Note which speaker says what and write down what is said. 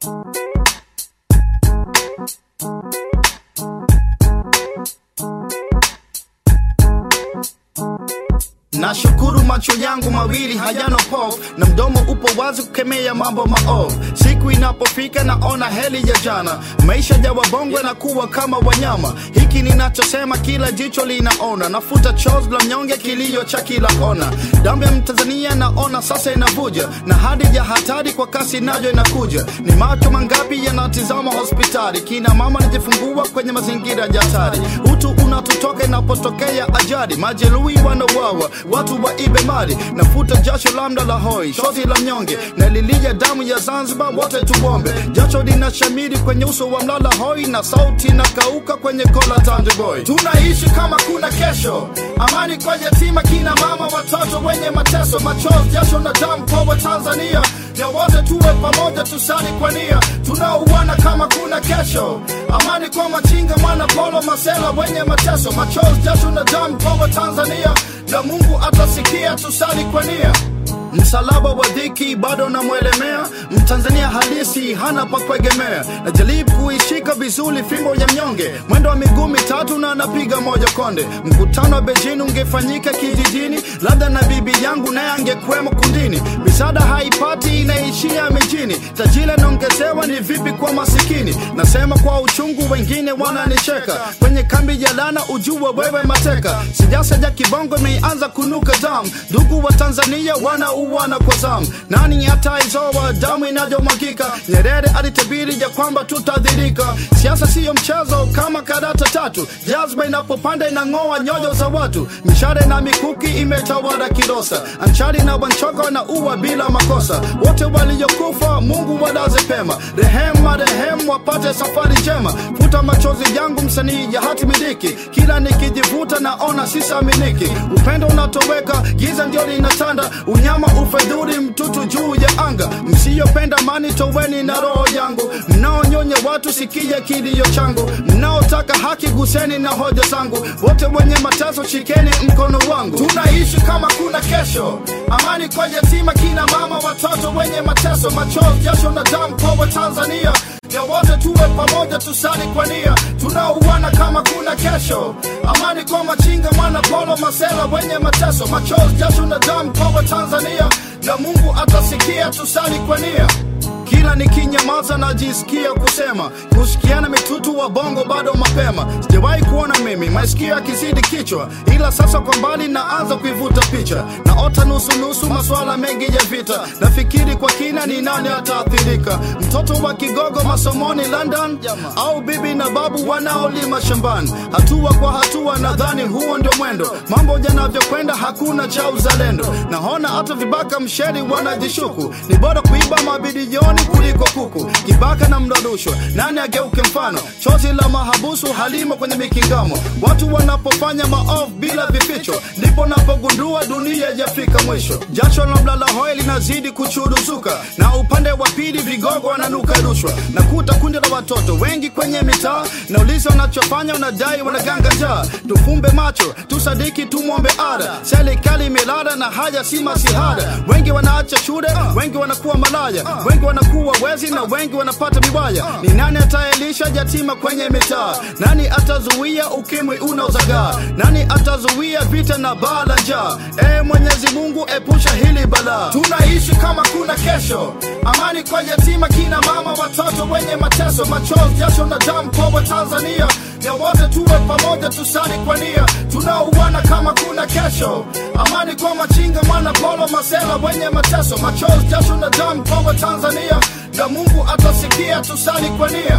Speaker 1: Thank you. Nashukuru macho yangu mawili hayana pof na mdomo upo wazi kukemea mambo maovu. Siku inapofika naona heli ya jana, maisha ya wabongo na kuwa kama wanyama. Hiki ninachosema kila jicho linaona, nafuta chozi la mnyonge, kilio cha kila kona. Damu ya Mtanzania naona sasa inavuja, na hadi ya hatari kwa kasi nayo inakuja. Ni macho mangapi yanatizama hospitali, kina mama najifungua kwenye mazingira ya hatari. Utu unatutoka inapotokea ajari majeruhi wanauawa watu waibe mali, nafuta jasho la mda la hoi, shoti la nyonge na lilija damu ya Zanzibar, wote tuombe. Jasho linashamiri kwenye uso wa mlala hoi, na sauti na kauka kwenye kola Tandiboy. Tunaishi kama kuna kesho, amani kwa yatima, kina mama, watoto wenye mateso, machozi, jasho na damu kwa tanzania ya wote tuwe pamoja, tusali kwa nia, tunaouana kama kuna kesho. Amani kwa machinga, mwana polo, masela wenye mateso, machozi, jasho na damu kwa Watanzania na Mungu atasikia, tusali kwa nia. Msalaba wa dhiki bado namwelemea, Mtanzania halisi hana pa kuegemea. Najaribu kuishika vizuri fimbo ya mnyonge, mwendo wa miguu mitatu na napiga moja konde. Mkutano wa Beijing ungefanyika kijijini, labda na bibi yangu naye angekuwemo kundini. misada haipati inaishia mijini, tajiri anaongezewa, ni vipi kwa masikini? Nasema kwa uchungu, wengine wananicheka. Kwenye kambi ya lana, ujue wewe mateka. sijasa ya kibongo imeanza kunuka damu, ndugu wa Tanzania wana uwana kwa zamu. Nani ataizoa inayomwagika? Nyerere alitabiri ya kwamba tutadhirika. Siasa siyo mchezo kama karata tatu, jazba inapopanda inang'oa nyoyo za watu. Mishale na mikuki imetawala Kilosa, Anchari na Wanchoka na uwa bila makosa. Wote waliokufa Mungu walaze pema, rehema rehemu wapate safari njema. Futa machozi yangu msanii ya hati miliki, kila nikijivuta naona sisaminiki. Upendo unatoweka, giza ndio linatanda, unyama ufedhuri anga. Msiyopenda mani toweni na roho yangu, mnaonyonya watu sikia kilio changu, mnaotaka haki guseni na hoja zangu, wote wenye mateso shikeni mkono wangu. Tunaishi kama kuna kesho, amani kwa yatima, kina mama, watoto wenye mateso, machozi, jasho na damu kwa Watanzania ya wote tuwe pamoja, tusali kwa nia, tunaouana kama kuna kesho. Amani kwa machinga, mwana polo, masela wenye mateso, machozi, jasho na damu kwa Watanzania, na Mungu atasikia, tusali kwa nia. Kila nikinyamaza najisikia kusema, kusikiana mitutu wa bongo bado mapema. Sijawahi kuona mimi masikio yakizidi kichwa, ila sasa kwa mbali naanza kuivuta picha, naota nusu nusu maswala mengi ya vita. Nafikiri kwa kina, ni nani ataathirika, mtoto wa kigogo masomoni London au bibi na babu wanaolima shambani? Hatua kwa hatua, nadhani huo ndio mwendo, mambo yanavyokwenda, hakuna cha uzalendo. Naona hata vibaka msheri wanajishuku, ni bora kuiba mabilioni kuliko kuku. Kibaka na mdarushwa, nani ageuke mfano? Chozi la mahabusu halimo kwenye mikingamo. Watu wanapofanya maovu bila vificho, ndipo napogundua dunia yafika mwisho. Jasho la mlala hoi linazidi kuchuruzuka, na upande wa pili vigogo wananuka rushwa. Nakuta kundi la watoto wengi kwenye mitaa, nauliza wanachofanya, unadai wanaganga njaa. Tufumbe macho, tusadiki, tumwombe ada. Serikali imelala na haya si masihara. Wengi wanaacha shule, wengi wanakuwa malaya, wengi wanakuwa wezi na wengi wanapata miwaya. Ni nani ataelisha jatima kwenye mitaa? Nani atazuia ukimwi unaozagaa? Nani atazuia vita na baa la njaa? E Mwenyezi Mungu, epusha hili balaa. Tunaishi kama kuna kesho, amani kwa yatima, kina mama, watoto wenye mateso, machozi, jasho na damu kwa Watanzania ya wote tuwe pamoja, tusali kwa nia, tunaouana kama kuna kesho. Amani kwa machinga, mwana polo, masela wenye mateso, machozi, jasho na damu kwa Watanzania, na Mungu atasikia, tusali kwa nia.